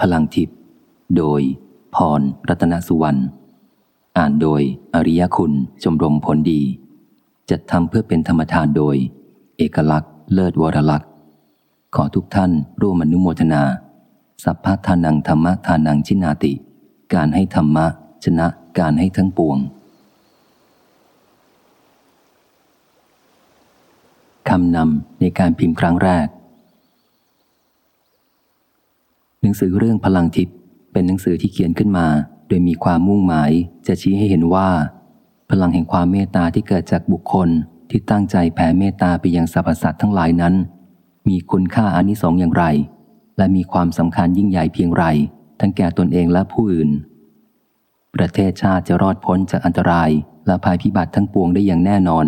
พลังทิพย์โดย พร รัตนสุวรรณ อ่านโดย อริยคุณ ชมรมผลดี จัดทำเพื่อเป็นธรรมทานโดย เอกลักษณ์ เลิศวรลักษณ์ ขอทุกท่านร่วมอนุโมทนา สัพพทานังธรรมทานังชินาติ การให้ธรรมะ ชนะการให้ทั้งปวงคำนำในการพิมพ์ครั้งแรก หนังสือเรื่องพลังทิพย์เป็นหนังสือที่เขียนขึ้นมา โดยมีความมุ่งหมายจะชี้ให้เห็นว่า พลังแห่งความเมตตาที่เกิดจากบุคคลที่ตั้งใจแผ่เมตตาไปยังสรรพสัตว์ทั้งหลายนั้น มีคุณค่าอานิสงส์อย่างไร และมีความสำคัญยิ่งใหญ่เพียงไร ทั้งแก่ตนเองและผู้อื่น ประเทศชาติจะรอดพ้นจากอันตรายและภัยพิบัติทั้งปวงได้อย่างแน่นอน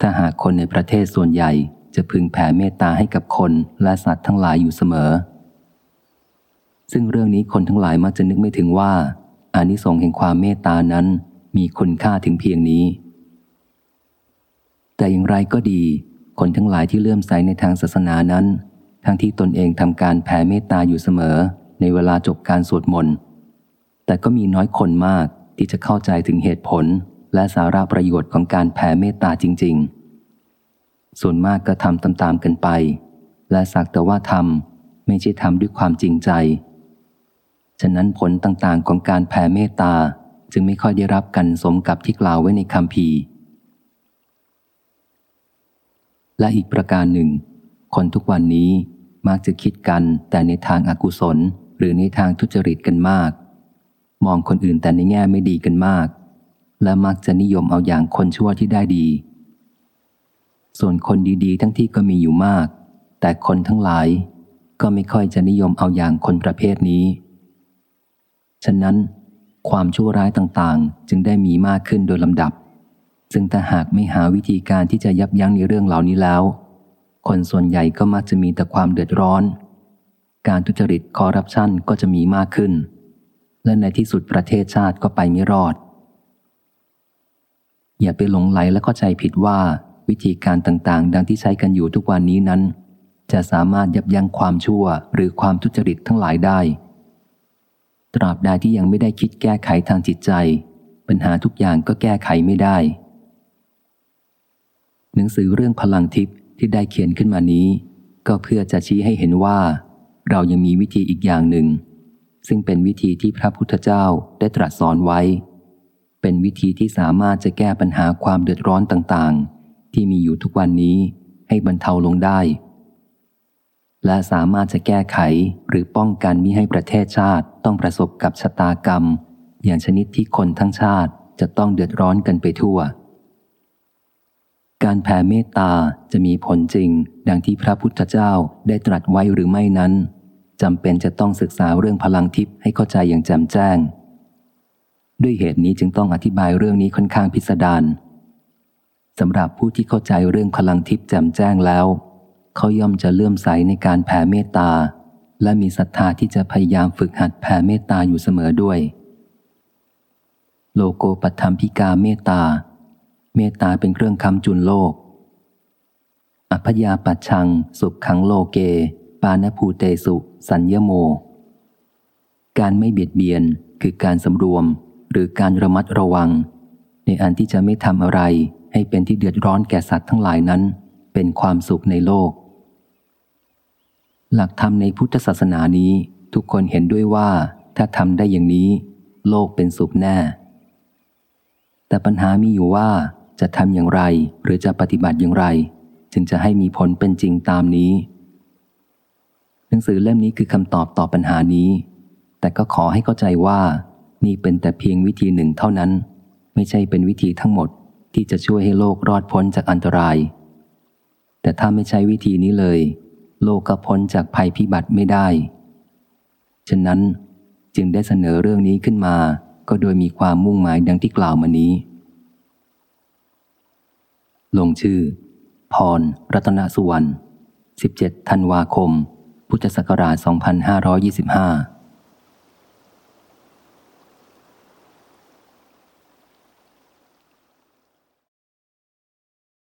ถ้าหากคนในประเทศส่วนใหญ่จะพึงแผ่เมตตาให้กับคนและสัตว์ทั้งหลายอยู่เสมอ ซึ่งเรื่องนี้คนทั้งหลายมักจะนึกไม่ถึงว่าอานิสงส์แห่งความเมตตานั้นมีคุณค่าถึงเพียงนี้ แต่อย่างไรก็ดี คนทั้งหลายที่เลื่อมใสในทางศาสนานั้น ทั้งที่ตนเองทำการแผ่เมตตาอยู่เสมอ ในเวลาจบการสวดมนต์ แต่ก็มีน้อยคนมากที่จะเข้าใจถึงเหตุผลและสาระประโยชน์ของการแผ่เมตตาจริง ๆ ส่วนมากก็ทำตามๆกันไป และสักแต่ว่าทำไม่ใช่ทำด้วยความจริงใจ ฉะนั้นผลต่างๆของการแผ่เมตตาจึงไม่ค่อยได้รับกันสมกับที่กล่าวไว้ในคำพีและอีกประการหนึ่ง คนทุกวันนี้มักจะคิดกันแต่ในทางอากุศล หรือในทางทุจริตกันมาก มองคนอื่นแต่ในแง่ไม่ดีกันมาก และมักจะนิยมเอาอย่างคนชั่วที่ได้ดี ส่วนคนดีๆ ทั้งที่ก็มีอยู่มาก แต่คนทั้งหลายก็ไม่ค่อยจะนิยมเอาอย่างคนประเภทนี้ ฉะนั้น ความชั่วร้ายต่างๆ จึงได้มีมากขึ้นโดยลำดับ ซึ่งถ้าหากไม่หาวิธีการที่จะยับยั้งในเรื่องเหล่านี้แล้ว คนส่วนใหญ่ก็มักจะมีแต่ความเดือดร้อน การทุจริตคอร์รัปชันก็จะมีมากขึ้น และในที่สุดประเทศชาติก็ไปไม่รอด อย่าไปหลงไหลและเข้าใจผิดว่าวิธีการต่างๆ ดังที่ใช้กันอยู่ทุกวันนี้นั้น จะสามารถยับยั้งความชั่วหรือความทุจริตทั้งหลายได้ ตราบใดที่ยังไม่ได้คิดแก้ไขทางจิตใจ ปัญหาทุกอย่างก็แก้ไขไม่ได้ หนังสือเรื่องพลังทิพย์ที่ได้เขียนขึ้นมานี้ ก็เพื่อจะชี้ให้เห็นว่า เรายังมีวิธีอีกอย่างหนึ่ง ซึ่งเป็นวิธีที่พระพุทธเจ้าได้ตรัสสอนไว้ เป็นวิธีที่สามารถจะแก้ปัญหาความเดือดร้อนต่างๆ ที่มีอยู่ทุกวันนี้ให้บรรเทาลงได้ และสามารถจะแก้ไขหรือป้องกันมิให้ประเทศชาติต้องประสบกับชะตากรรม อย่างชนิดที่คนทั้งชาติจะต้องเดือดร้อนกันไปทั่ว การแผ่เมตตาจะมีผลจริง ดังที่พระพุทธเจ้าได้ตรัสไว้หรือไม่นั้นจำเป็นจะต้องศึกษาเรื่องพลังทิพย์ให้เข้าใจอย่างแจ่มแจ้ง ด้วยเหตุนี้จึงต้องอธิบายเรื่องนี้ค่อนข้างพิสดารสำหรับผู้ที่เข้าใจเรื่องพลังทิพย์แจ่มแจ้งแล้ว เขาย่อมจะเลื่อมใสในการแผ่เมตตา และมีศรัทธาที่จะพยายามฝึกหัดแผ่เมตตาอยู่เสมอด้วย โลโกปัธรรมพิกาเมตตา เมตตาเป็นเครื่องคำจุนโลก อัพยาปัชชัง สุขขังโลเก ปานภูเตสุ สัญญโม การไม่เบียดเบียนคือการสำรวมหรือการระมัดระวัง ในอันที่จะไม่ทำอะไรให้เป็นที่เดือดร้อนแก่สัตว์ทั้งหลายนั้น เป็นความสุขในโลก หลักธรรมในพุทธศาสนานี้ทุกคนเห็นด้วยว่าถ้าทำได้อย่างนี้ โลกเป็นสุขแน่ แต่ปัญหามีอยู่ว่าจะทำอย่างไรหรือจะปฏิบัติอย่างไร จึงจะให้มีผลเป็นจริงตามนี้ หนังสือเล่มนี้คือคำตอบต่อปัญหานี้ แต่ก็ขอให้เข้าใจว่า นี่เป็นแต่เพียงวิธีหนึ่งเท่านั้น ไม่ใช่เป็นวิธีทั้งหมดที่จะช่วยให้โลกรอดพ้นจากอันตราย แต่ถ้าไม่ใช้วิธีนี้เลย โลกก็พ้นจากภัยพิบัติไม่ได้ ฉะนั้นจึงได้เสนอเรื่องนี้ขึ้นมา ก็โดยมีความมุ่งหมายดังที่กล่าวมานี้ ลงชื่อ พร รัตนสุวรรณ 17 ธันวาคม พุทธศักราช 2525